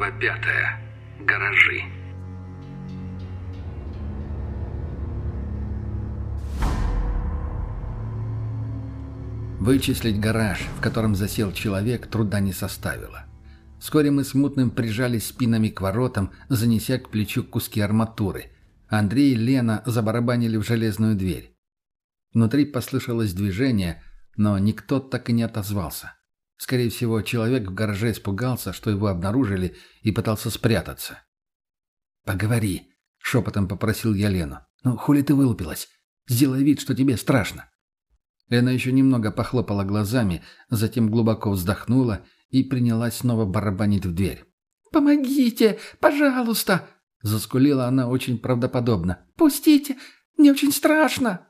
Глава пятая. Гаражи. Вычислить гараж, в котором засел человек, труда не составило. Вскоре мы с Мутным прижались спинами к воротам, занеся к плечу куски арматуры. Андрей и Лена забарабанили в железную дверь. Внутри послышалось движение, но никто так и не отозвался. Скорее всего, человек в гараже испугался, что его обнаружили, и пытался спрятаться. «Поговори», — шепотом попросил я Лену. «Ну, хули ты вылупилась? Сделай вид, что тебе страшно». Лена еще немного похлопала глазами, затем глубоко вздохнула и принялась снова барабанить в дверь. «Помогите, пожалуйста!» — заскулила она очень правдоподобно. «Пустите! Мне очень страшно!»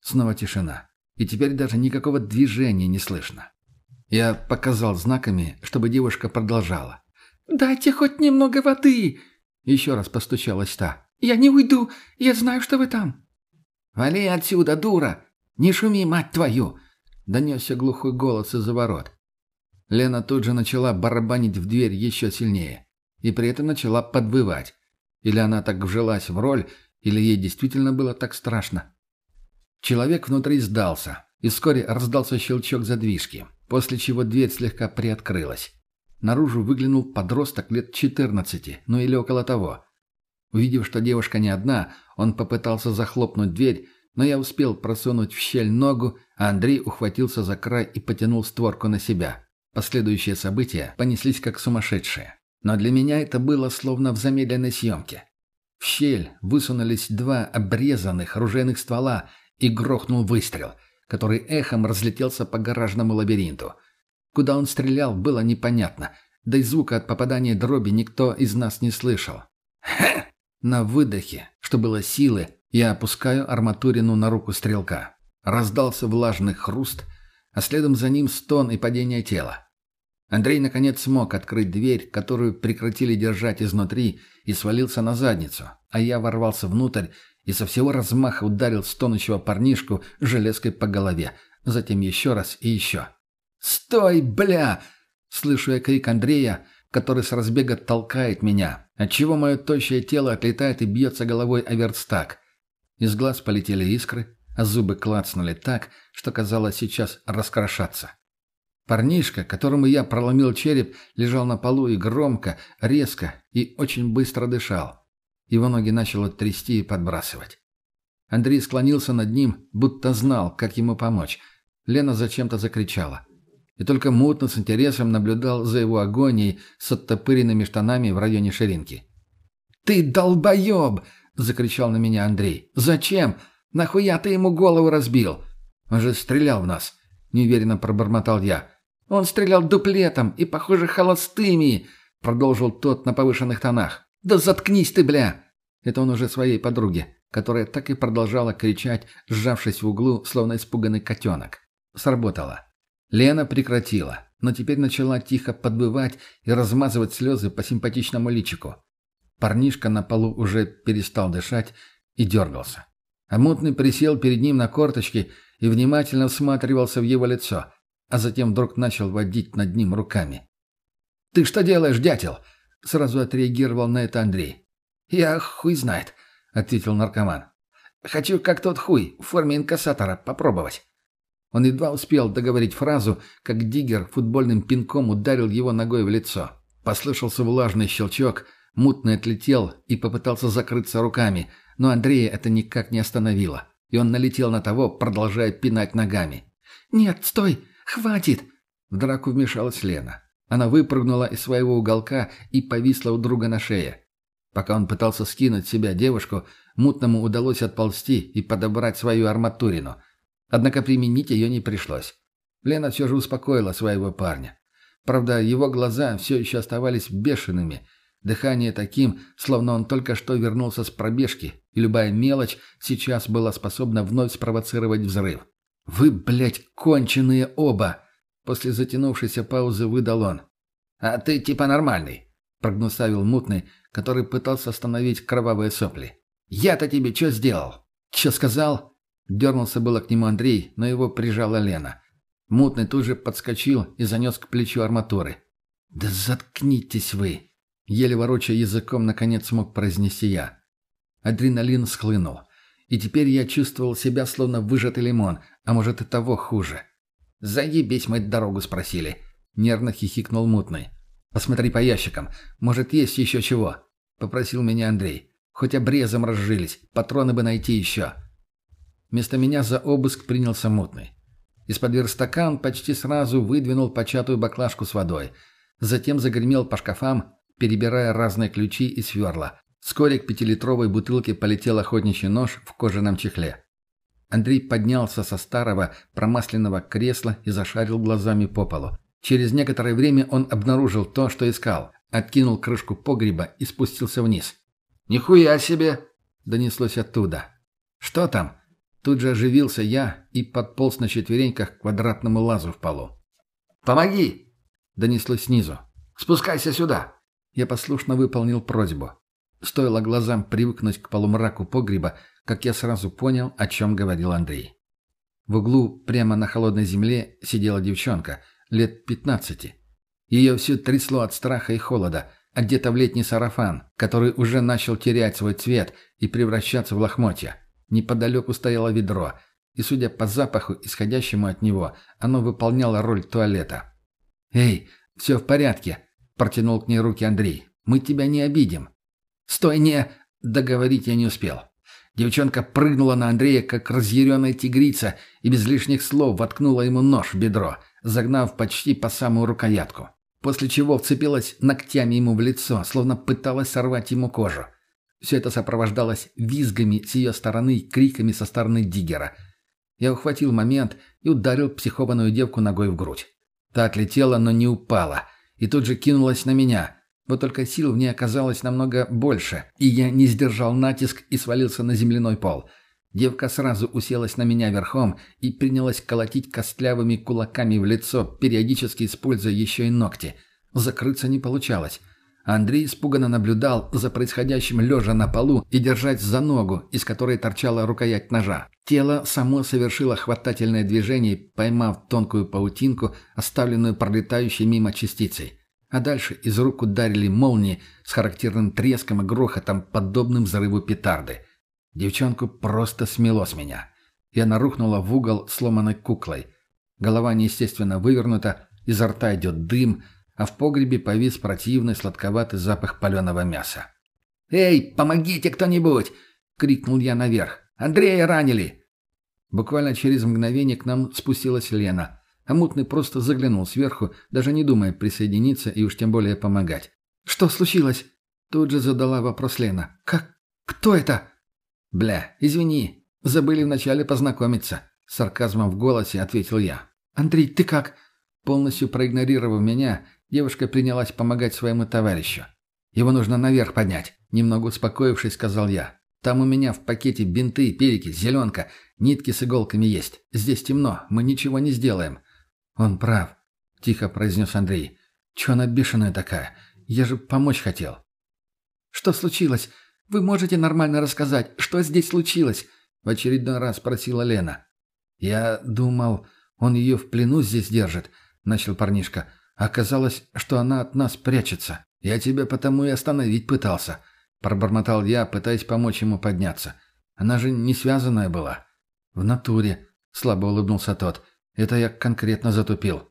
Снова тишина. И теперь даже никакого движения не слышно. Я показал знаками, чтобы девушка продолжала. «Дайте хоть немного воды!» Еще раз постучалась та. «Я не уйду! Я знаю, что вы там!» «Вали отсюда, дура! Не шуми, мать твою!» Донесся глухой голос из-за ворот. Лена тут же начала барабанить в дверь еще сильнее. И при этом начала подвывать. Или она так вжилась в роль, или ей действительно было так страшно. Человек внутри сдался, и вскоре раздался щелчок задвижки, после чего дверь слегка приоткрылась. Наружу выглянул подросток лет 14, ну или около того. Увидев, что девушка не одна, он попытался захлопнуть дверь, но я успел просунуть в щель ногу, а Андрей ухватился за край и потянул створку на себя. Последующие события понеслись как сумасшедшие. Но для меня это было словно в замедленной съемке. В щель высунулись два обрезанных оружейных ствола, и грохнул выстрел, который эхом разлетелся по гаражному лабиринту. Куда он стрелял, было непонятно, да и звука от попадания дроби никто из нас не слышал. Хе! На выдохе, что было силы, я опускаю арматурину на руку стрелка. Раздался влажный хруст, а следом за ним стон и падение тела. Андрей наконец смог открыть дверь, которую прекратили держать изнутри, и свалился на задницу, а я ворвался внутрь и со всего размаха ударил стонущего парнишку железкой по голове, затем еще раз и еще. «Стой, бля!» — слышу я крик Андрея, который с разбега толкает меня, отчего мое тощее тело отлетает и бьется головой о верстак. Из глаз полетели искры, а зубы клацнули так, что казалось сейчас раскрошаться. Парнишка, которому я проломил череп, лежал на полу и громко, резко и очень быстро дышал. Его ноги начало трясти и подбрасывать. Андрей склонился над ним, будто знал, как ему помочь. Лена зачем-то закричала. И только мутно с интересом наблюдал за его агонией с оттопыренными штанами в районе ширинки. «Ты долбоеб!» — закричал на меня Андрей. «Зачем? Нахуя ты ему голову разбил?» «Он же стрелял в нас», — неуверенно пробормотал я. «Он стрелял дуплетом и, похоже, холостыми», — продолжил тот на повышенных тонах. «Да заткнись ты, бля!» Это он уже своей подруге, которая так и продолжала кричать, сжавшись в углу, словно испуганный котенок. Сработало. Лена прекратила, но теперь начала тихо подбывать и размазывать слезы по симпатичному личику. Парнишка на полу уже перестал дышать и дергался. А мутный присел перед ним на корточки и внимательно всматривался в его лицо, а затем вдруг начал водить над ним руками. «Ты что делаешь, дятел?» — сразу отреагировал на это Андрей. «Я хуй знает», — ответил наркоман. «Хочу как тот хуй в форме инкассатора попробовать». Он едва успел договорить фразу, как Диггер футбольным пинком ударил его ногой в лицо. Послышался влажный щелчок, мутный отлетел и попытался закрыться руками, но Андрея это никак не остановило, и он налетел на того, продолжая пинать ногами. «Нет, стой! Хватит!» В драку вмешалась Лена. Она выпрыгнула из своего уголка и повисла у друга на шее. Пока он пытался скинуть с себя девушку, мутному удалось отползти и подобрать свою арматурину. Однако применить ее не пришлось. Лена все же успокоила своего парня. Правда, его глаза все еще оставались бешеными, дыхание таким, словно он только что вернулся с пробежки, и любая мелочь сейчас была способна вновь спровоцировать взрыв. «Вы, блядь, конченые оба!» После затянувшейся паузы выдал он. «А ты типа нормальный», — прогнусавил мутный, который пытался остановить кровавые сопли. «Я-то тебе что сделал?» «Че сказал?» Дернулся было к нему Андрей, но его прижала Лена. Мутный тут же подскочил и занес к плечу арматуры. «Да заткнитесь вы!» Еле ворочая языком, наконец смог произнести я. Адреналин схлынул. И теперь я чувствовал себя словно выжатый лимон, а может и того хуже. «Заебись мы дорогу спросили», — нервно хихикнул мутный. «Посмотри по ящикам. Может, есть еще чего?» — попросил меня Андрей. «Хоть обрезом разжились. Патроны бы найти еще». Вместо меня за обыск принялся мутный. Из-под верстака он почти сразу выдвинул початую баклажку с водой. Затем загремел по шкафам, перебирая разные ключи и сверла. Вскоре к пятилитровой бутылке полетел охотничий нож в кожаном чехле. Андрей поднялся со старого промасленного кресла и зашарил глазами по полу. Через некоторое время он обнаружил то, что искал. Откинул крышку погреба и спустился вниз. «Нихуя себе!» — донеслось оттуда. «Что там?» Тут же оживился я и подполз на четвереньках к квадратному лазу в полу. «Помоги!» — донеслось снизу. «Спускайся сюда!» Я послушно выполнил просьбу. Стоило глазам привыкнуть к полумраку погреба, как я сразу понял, о чем говорил Андрей. В углу, прямо на холодной земле, сидела девчонка, лет пятнадцати. Ее все трясло от страха и холода, одета в летний сарафан, который уже начал терять свой цвет и превращаться в лохмотья. Неподалеку стояло ведро, и, судя по запаху, исходящему от него, оно выполняло роль туалета. «Эй, все в порядке», — протянул к ней руки Андрей. «Мы тебя не обидим». «Стой, не...» — договорить я не успел. Девчонка прыгнула на Андрея, как разъяренная тигрица, и без лишних слов воткнула ему нож в бедро, загнав почти по самую рукоятку. После чего вцепилась ногтями ему в лицо, словно пыталась сорвать ему кожу. Все это сопровождалось визгами с ее стороны и криками со стороны Диггера. Я ухватил момент и ударил психованную девку ногой в грудь. Та отлетела, но не упала, и тут же кинулась на меня. Вот только сил в ней оказалось намного больше, и я не сдержал натиск и свалился на земляной пол. Девка сразу уселась на меня верхом и принялась колотить костлявыми кулаками в лицо, периодически используя еще и ногти. Закрыться не получалось. Андрей испуганно наблюдал за происходящим лежа на полу и держать за ногу, из которой торчала рукоять ножа. Тело само совершило хватательное движение, поймав тонкую паутинку, оставленную пролетающей мимо частицей. А дальше из рук ударили молнии с характерным треском и грохотом, подобным взрыву петарды. Девчонку просто смело с меня. И она рухнула в угол сломанной куклой. Голова неестественно вывернута, изо рта идет дым – а в погребе повис противный сладковатый запах паленого мяса. «Эй, помогите кто-нибудь!» — крикнул я наверх. «Андрея ранили!» Буквально через мгновение к нам спустилась Лена, а мутный просто заглянул сверху, даже не думая присоединиться и уж тем более помогать. «Что случилось?» — тут же задала вопрос Лена. «Как? Кто это?» «Бля, извини, забыли вначале познакомиться», — сарказмом в голосе ответил я. «Андрей, ты как?» Полностью проигнорировав меня, Девушка принялась помогать своему товарищу. «Его нужно наверх поднять», — немного успокоившись, сказал я. «Там у меня в пакете бинты, перики, зеленка, нитки с иголками есть. Здесь темно, мы ничего не сделаем». «Он прав», — тихо произнес Андрей. «Чё она бешеная такая? Я же помочь хотел». «Что случилось? Вы можете нормально рассказать, что здесь случилось?» В очередной раз спросила Лена. «Я думал, он ее в плену здесь держит», — начал парнишка. Оказалось, что она от нас прячется. Я тебя потому и остановить пытался. Пробормотал я, пытаясь помочь ему подняться. Она же не связанная была. В натуре. Слабо улыбнулся тот. Это я конкретно затупил.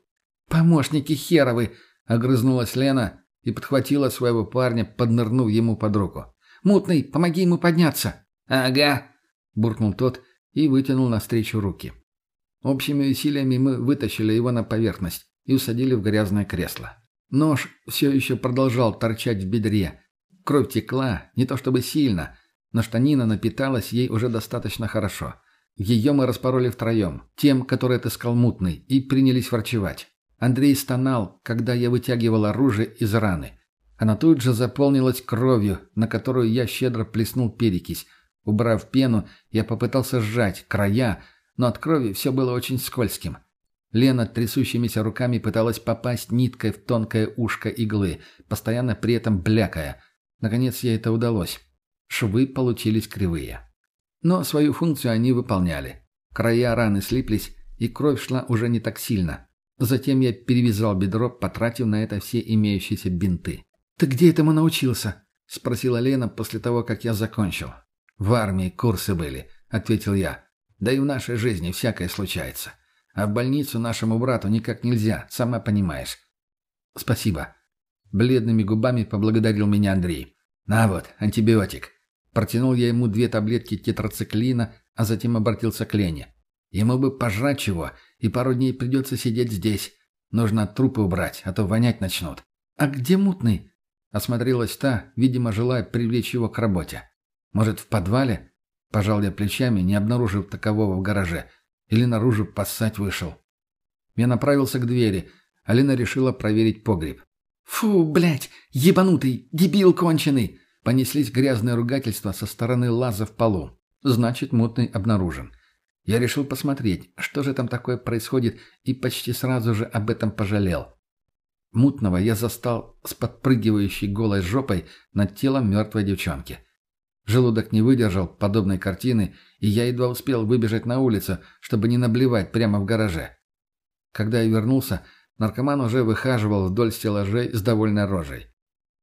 «Помощники херовы!» — огрызнулась Лена и подхватила своего парня, поднырнув ему под руку. «Мутный, помоги ему подняться!» «Ага!» — буркнул тот и вытянул навстречу руки. Общими усилиями мы вытащили его на поверхность и усадили в грязное кресло. Нож все еще продолжал торчать в бедре. Кровь текла, не то чтобы сильно, но штанина напиталась ей уже достаточно хорошо. Ее мы распороли втроем, тем, который отыскал мутный, и принялись ворчевать. Андрей стонал, когда я вытягивал оружие из раны. Она тут же заполнилась кровью, на которую я щедро плеснул перекись. Убрав пену, я попытался сжать края, но от крови все было очень скользким. Лена трясущимися руками пыталась попасть ниткой в тонкое ушко иглы, постоянно при этом блякая. Наконец ей это удалось. Швы получились кривые. Но свою функцию они выполняли. Края раны слиплись, и кровь шла уже не так сильно. Затем я перевязал бедро, потратив на это все имеющиеся бинты. «Ты где этому научился?» — спросила Лена после того, как я закончил. «В армии курсы были», — ответил я. «Да и в нашей жизни всякое случается. А в больницу нашему брату никак нельзя, сама понимаешь». «Спасибо». Бледными губами поблагодарил меня Андрей. «На вот, антибиотик». Протянул я ему две таблетки тетрациклина, а затем обратился к Лене. Ему бы пожрать чего, и пару дней придется сидеть здесь. Нужно трупы убрать, а то вонять начнут. «А где мутный?» Осмотрелась та, видимо, желая привлечь его к работе. «Может, в подвале?» Пожал я плечами, не обнаружив такового в гараже. Или наружу поссать вышел. Я направился к двери. Алина решила проверить погреб. «Фу, блядь, ебанутый, дебил конченый!» Понеслись грязные ругательства со стороны лаза в полу. Значит, мутный обнаружен. Я решил посмотреть, что же там такое происходит, и почти сразу же об этом пожалел. Мутного я застал с подпрыгивающей голой жопой над телом мертвой девчонки. Желудок не выдержал подобной картины, и я едва успел выбежать на улицу, чтобы не наблевать прямо в гараже. Когда я вернулся, наркоман уже выхаживал вдоль стеллажей с довольной рожей.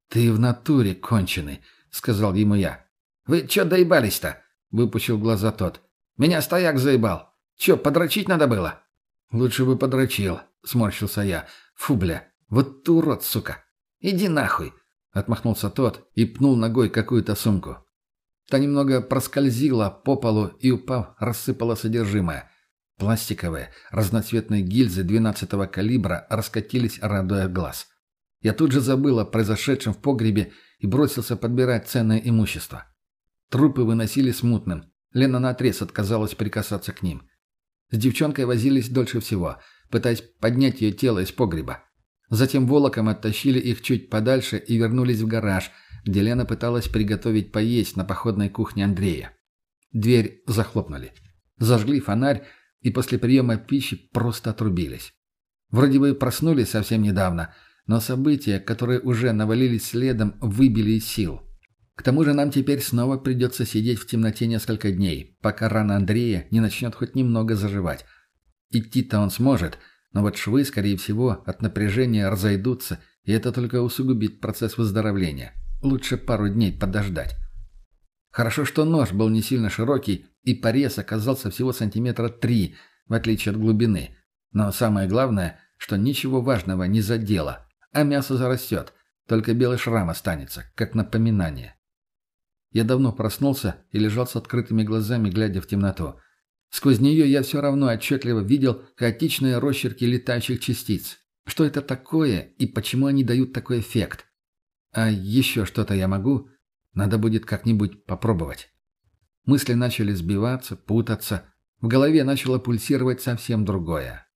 «Ты в натуре конченый», — сказал ему я. «Вы чё доебались-то?» — выпучил глаза тот. «Меня стояк заебал. Чё, подрочить надо было?» «Лучше бы подрочил», — сморщился я. «Фу, бля, вот ты урод, сука!» «Иди нахуй!» — отмахнулся тот и пнул ногой какую-то сумку. Та немного проскользила по полу и, упав, рассыпала содержимое. Пластиковые, разноцветные гильзы 12-го калибра раскатились, радуя глаз. Я тут же забыл о произошедшем в погребе и бросился подбирать ценное имущество. Трупы выносили смутным. Лена наотрез отказалась прикасаться к ним. С девчонкой возились дольше всего, пытаясь поднять ее тело из погреба. Затем волоком оттащили их чуть подальше и вернулись в гараж – где Лена пыталась приготовить поесть на походной кухне Андрея. Дверь захлопнули. Зажгли фонарь и после приема пищи просто отрубились. Вроде бы проснулись совсем недавно, но события, которые уже навалились следом, выбили из сил. К тому же нам теперь снова придется сидеть в темноте несколько дней, пока рана Андрея не начнет хоть немного заживать. Идти-то он сможет, но вот швы, скорее всего, от напряжения разойдутся, и это только усугубит процесс выздоровления. Лучше пару дней подождать. Хорошо, что нож был не сильно широкий, и порез оказался всего сантиметра три, в отличие от глубины. Но самое главное, что ничего важного не задело, а мясо зарастет, только белый шрам останется, как напоминание. Я давно проснулся и лежал с открытыми глазами, глядя в темноту. Сквозь нее я все равно отчетливо видел хаотичные росчерки летающих частиц. Что это такое и почему они дают такой эффект? А еще что-то я могу? Надо будет как-нибудь попробовать. Мысли начали сбиваться, путаться. В голове начало пульсировать совсем другое.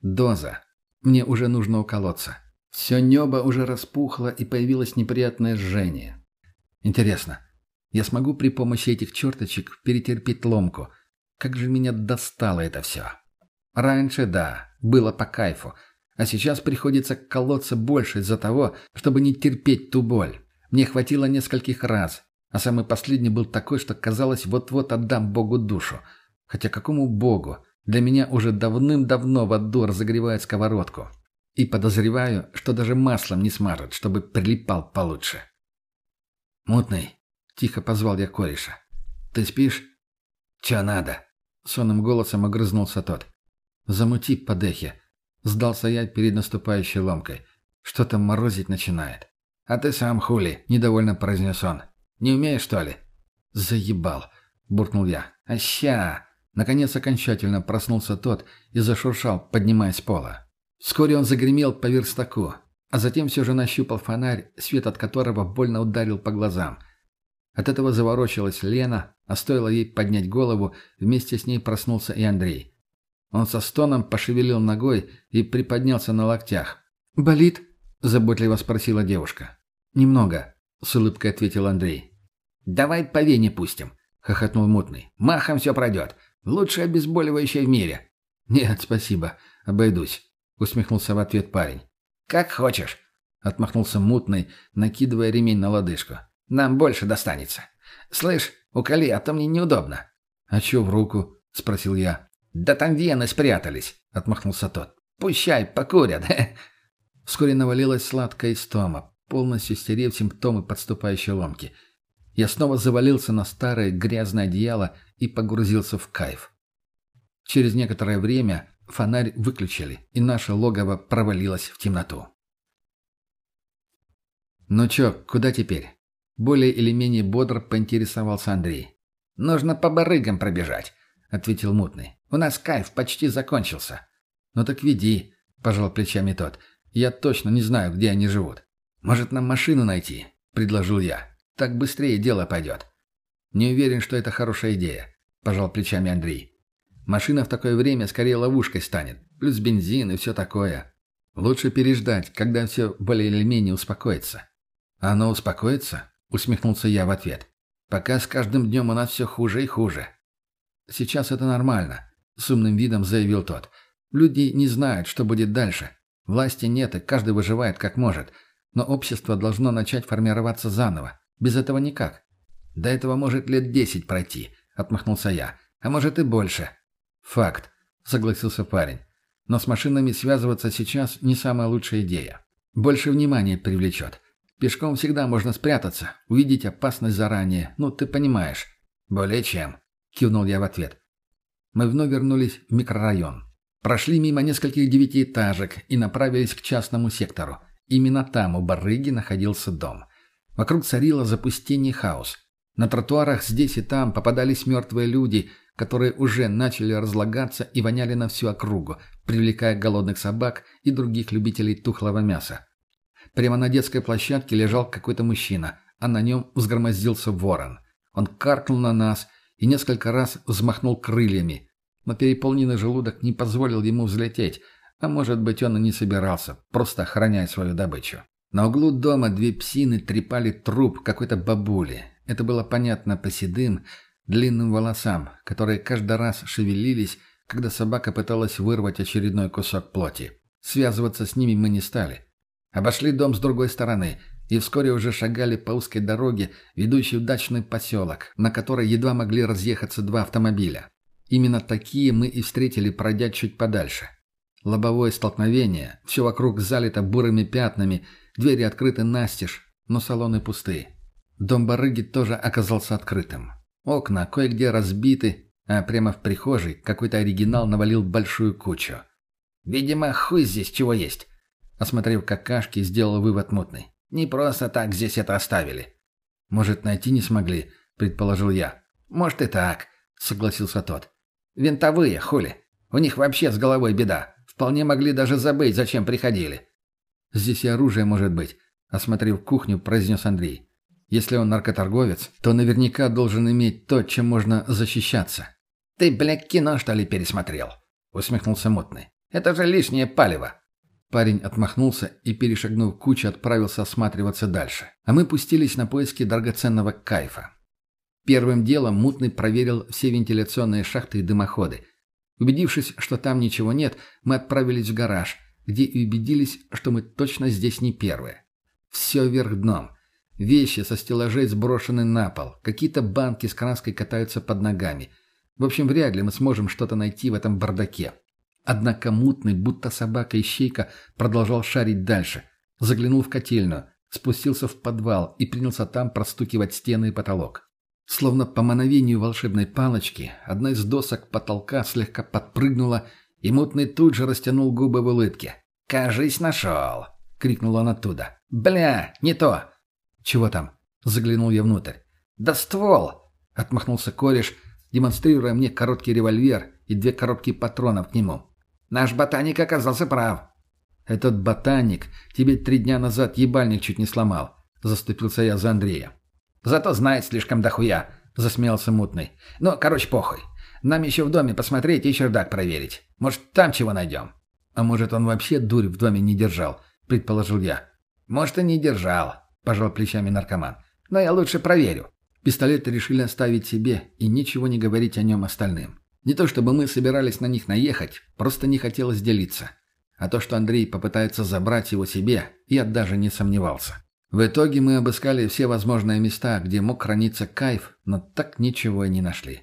Доза. Мне уже нужно уколоться. Все небо уже распухло и появилось неприятное жжение. Интересно, я смогу при помощи этих черточек перетерпеть ломку? Как же меня достало это все. Раньше, да, было по кайфу – а сейчас приходится колоться больше из-за того, чтобы не терпеть ту боль. Мне хватило нескольких раз, а самый последний был такой, что казалось, вот-вот отдам Богу душу. Хотя какому Богу? Для меня уже давным-давно в аду разогревает сковородку. И подозреваю, что даже маслом не смажет, чтобы прилипал получше. «Мутный», — тихо позвал я кореша. «Ты спишь?» «Чё надо?» — сонным голосом огрызнулся тот. «Замути по дехе. Сдался я перед наступающей ломкой. Что-то морозить начинает. «А ты сам хули?» – недовольно произнес он. «Не умеешь, что ли?» «Заебал!» – буркнул я. «А ща!» Наконец окончательно проснулся тот и зашуршал, поднимаясь с пола. Вскоре он загремел по верстаку, а затем все же нащупал фонарь, свет от которого больно ударил по глазам. От этого заворочилась Лена, а стоило ей поднять голову, вместе с ней проснулся и Андрей. Он со стоном пошевелил ногой и приподнялся на локтях. «Болит?» – заботливо спросила девушка. «Немного», – с улыбкой ответил Андрей. «Давай по вене пустим», – хохотнул мутный. «Махом все пройдет. Лучшее обезболивающее в мире». «Нет, спасибо. Обойдусь», – усмехнулся в ответ парень. «Как хочешь», – отмахнулся мутный, накидывая ремень на лодыжку. «Нам больше достанется. Слышь, уколи, а то мне неудобно». «А чё в руку?» – спросил я. «Да там вены спрятались», — отмахнулся тот. «Пущай, покурят». Вскоре навалилась сладкая истома. полностью стерев симптомы подступающей ломки. Я снова завалился на старое грязное одеяло и погрузился в кайф. Через некоторое время фонарь выключили, и наше логово провалилось в темноту. «Ну чё, куда теперь?» Более или менее бодро поинтересовался Андрей. «Нужно по барыгам пробежать», — ответил Мутный. «У нас кайф почти закончился». «Ну так веди», — пожал плечами тот. «Я точно не знаю, где они живут. Может, нам машину найти?» — предложил я. «Так быстрее дело пойдет». «Не уверен, что это хорошая идея», — пожал плечами Андрей. «Машина в такое время скорее ловушкой станет. Плюс бензин и все такое. Лучше переждать, когда все более или менее успокоится». «А оно успокоится?» — усмехнулся я в ответ. «Пока с каждым днем у нас все хуже и хуже». «Сейчас это нормально», — с умным видом заявил тот. «Люди не знают, что будет дальше. Власти нет, и каждый выживает как может. Но общество должно начать формироваться заново. Без этого никак. До этого может лет десять пройти, отмахнулся я. А может и больше. Факт, согласился парень. Но с машинами связываться сейчас не самая лучшая идея. Больше внимания привлечет. Пешком всегда можно спрятаться, увидеть опасность заранее. Ну, ты понимаешь. Более чем, кивнул я в ответ. Мы вновь вернулись в микрорайон. Прошли мимо нескольких девятиэтажек и направились к частному сектору. Именно там у барыги находился дом. Вокруг царило запустение хаос. На тротуарах здесь и там попадались мертвые люди, которые уже начали разлагаться и воняли на всю округу, привлекая голодных собак и других любителей тухлого мяса. Прямо на детской площадке лежал какой-то мужчина, а на нем взгромоздился ворон. Он каркнул на нас и несколько раз взмахнул крыльями, но переполненный желудок не позволил ему взлететь – а может быть, он и не собирался, просто охраняя свою добычу. На углу дома две псины трепали труп какой-то бабули. Это было понятно по седым, длинным волосам, которые каждый раз шевелились, когда собака пыталась вырвать очередной кусок плоти. Связываться с ними мы не стали. Обошли дом с другой стороны и вскоре уже шагали по узкой дороге, ведущей в дачный поселок, на которой едва могли разъехаться два автомобиля. Именно такие мы и встретили, пройдя чуть подальше. Лобовое столкновение, все вокруг залито бурыми пятнами, двери открыты настежь, но салоны пустые. Дом барыги тоже оказался открытым. Окна кое-где разбиты, а прямо в прихожей какой-то оригинал навалил большую кучу. «Видимо, хуй здесь чего есть», — осмотрев какашки, сделал вывод мутный. «Не просто так здесь это оставили». «Может, найти не смогли», — предположил я. «Может и так», — согласился тот. «Винтовые, хули. У них вообще с головой беда. Вполне могли даже забыть, зачем приходили. «Здесь и оружие может быть», — осмотрев кухню, произнес Андрей. «Если он наркоторговец, то наверняка должен иметь то, чем можно защищаться». «Ты, блядь, кино, что ли, пересмотрел?» — усмехнулся Мутный. «Это же лишнее палево». Парень отмахнулся и, перешагнув кучу, отправился осматриваться дальше. А мы пустились на поиски драгоценного кайфа. Первым делом Мутный проверил все вентиляционные шахты и дымоходы, Убедившись, что там ничего нет, мы отправились в гараж, где и убедились, что мы точно здесь не первые. Все вверх дном. Вещи со стеллажей сброшены на пол. Какие-то банки с краской катаются под ногами. В общем, вряд ли мы сможем что-то найти в этом бардаке. Однако мутный, будто собака-ищейка, продолжал шарить дальше. Заглянул в котельную, спустился в подвал и принялся там простукивать стены и потолок. Словно по мановению волшебной палочки, одна из досок потолка слегка подпрыгнула, и мутный тут же растянул губы в улыбке. «Кажись, нашел!» — крикнул он оттуда. «Бля, не то!» «Чего там?» — заглянул я внутрь. «Да ствол!» — отмахнулся кореш, демонстрируя мне короткий револьвер и две коробки патронов к нему. «Наш ботаник оказался прав». «Этот ботаник тебе три дня назад ебальник чуть не сломал», — заступился я за Андрея. Зато знает слишком дохуя», — засмеялся мутный. «Ну, короче, похуй. Нам еще в доме посмотреть и чердак проверить. Может, там чего найдем?» «А может, он вообще дурь в доме не держал?» — предположил я. «Может, и не держал», — пожал плечами наркоман. «Но я лучше проверю». Пистолеты решили оставить себе и ничего не говорить о нем остальным. Не то чтобы мы собирались на них наехать, просто не хотелось делиться. А то, что Андрей попытается забрать его себе, я даже не сомневался. В итоге мы обыскали все возможные места, где мог храниться кайф, но так ничего и не нашли.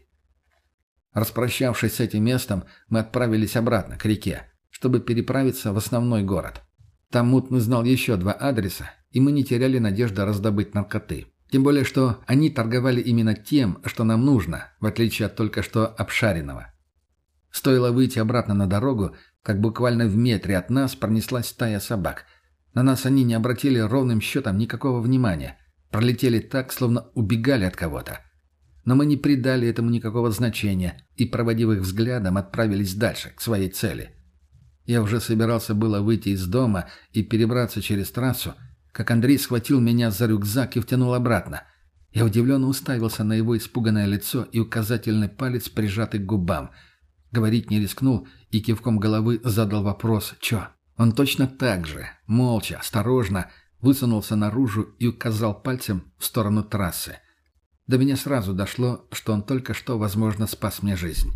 Распрощавшись с этим местом, мы отправились обратно, к реке, чтобы переправиться в основной город. Там Мутный знал еще два адреса, и мы не теряли надежды раздобыть наркоты. Тем более, что они торговали именно тем, что нам нужно, в отличие от только что обшаренного. Стоило выйти обратно на дорогу, как буквально в метре от нас пронеслась стая собак. На нас они не обратили ровным счетом никакого внимания. Пролетели так, словно убегали от кого-то. Но мы не придали этому никакого значения и, проводив их взглядом, отправились дальше, к своей цели. Я уже собирался было выйти из дома и перебраться через трассу, как Андрей схватил меня за рюкзак и втянул обратно. Я удивленно уставился на его испуганное лицо и указательный палец, прижатый к губам. Говорить не рискнул и кивком головы задал вопрос «Чё?». Он точно так же, молча, осторожно, высунулся наружу и указал пальцем в сторону трассы. До меня сразу дошло, что он только что, возможно, спас мне жизнь.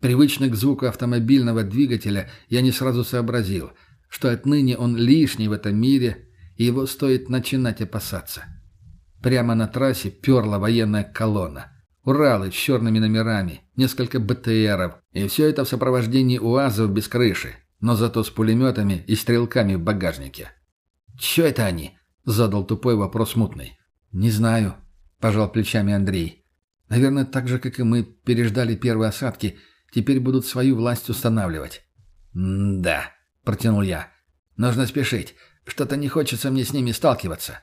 Привычный к звуку автомобильного двигателя, я не сразу сообразил, что отныне он лишний в этом мире, и его стоит начинать опасаться. Прямо на трассе перла военная колонна. Уралы с черными номерами, несколько БТРов, и все это в сопровождении УАЗов без крыши, но зато с пулеметами и стрелками в багажнике. «Че это они?» — задал тупой вопрос мутный. «Не знаю», — пожал плечами Андрей. «Наверное, так же, как и мы переждали первые осадки, теперь будут свою власть устанавливать». «Да», — протянул я. «Нужно спешить. Что-то не хочется мне с ними сталкиваться».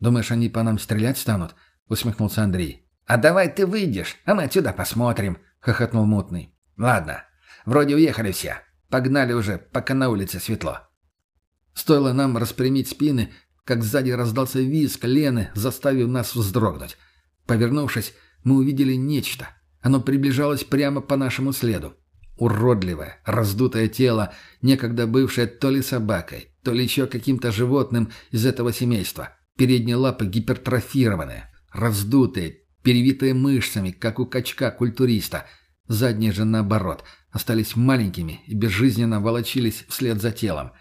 «Думаешь, они по нам стрелять станут?» — усмехнулся Андрей. «А давай ты выйдешь, а мы отсюда посмотрим», — хохотнул мутный. «Ладно, вроде уехали все. Погнали уже, пока на улице светло». Стоило нам распрямить спины, как сзади раздался визг Лены, заставив нас вздрогнуть. Повернувшись, мы увидели нечто. Оно приближалось прямо по нашему следу. Уродливое, раздутое тело, некогда бывшее то ли собакой, то ли еще каким-то животным из этого семейства. Передние лапы гипертрофированные, раздутые, перевитые мышцами, как у качка-культуриста. Задние же, наоборот, остались маленькими и безжизненно волочились вслед за телом.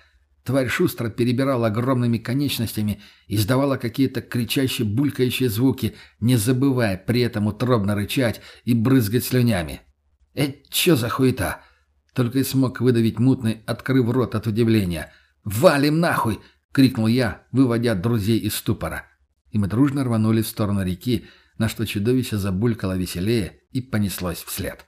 Тварь шустро перебирала огромными конечностями и издавала какие-то кричащие, булькающие звуки, не забывая при этом утробно рычать и брызгать слюнями. «Э, чё за хуета?» Только и смог выдавить мутный, открыв рот от удивления. «Валим нахуй!» — крикнул я, выводя друзей из ступора. И мы дружно рванули в сторону реки, на что чудовище забулькало веселее и понеслось вслед.